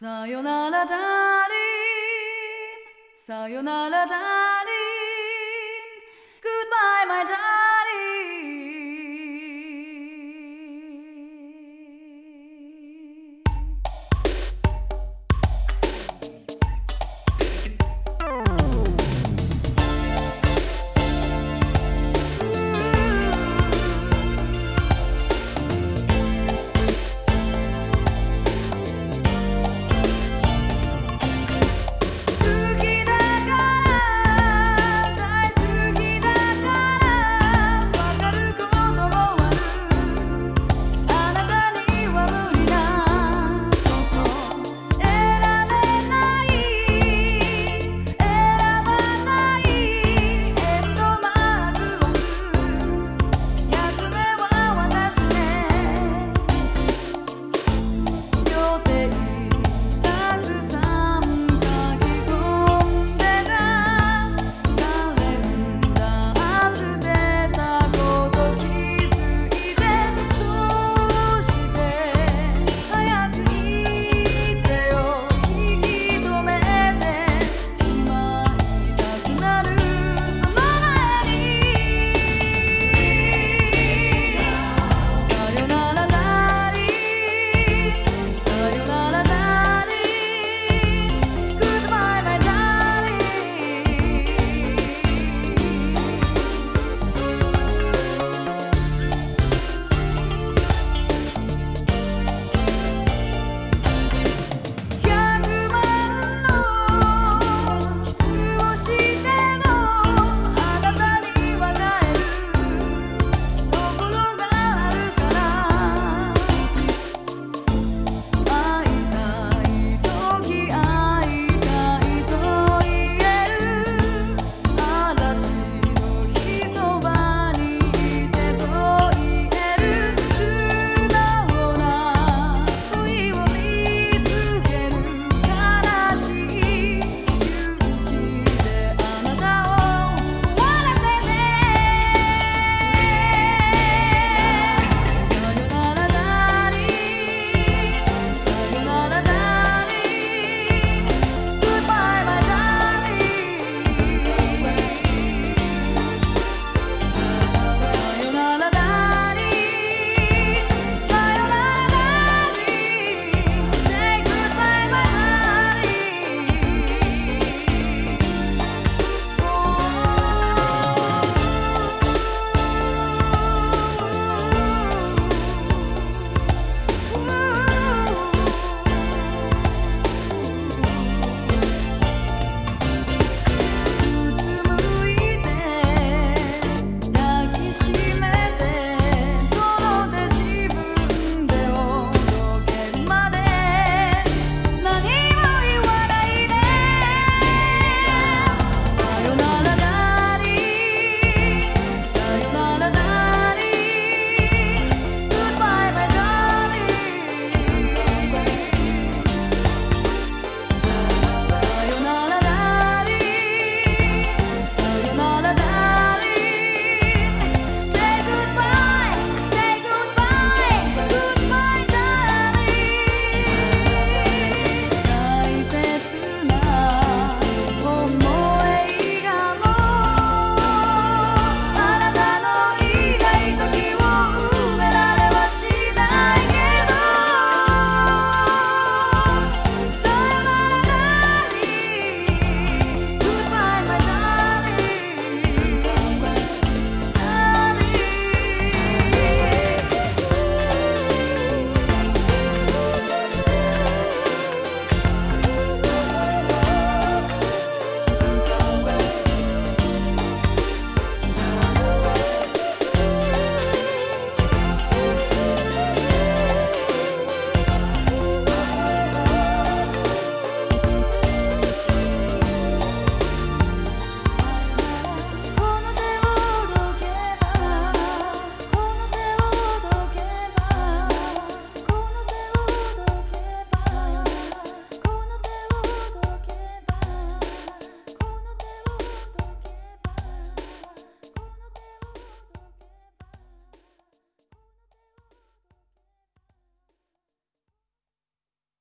さよならダーリン。さよならダーリン。Goodbye my darling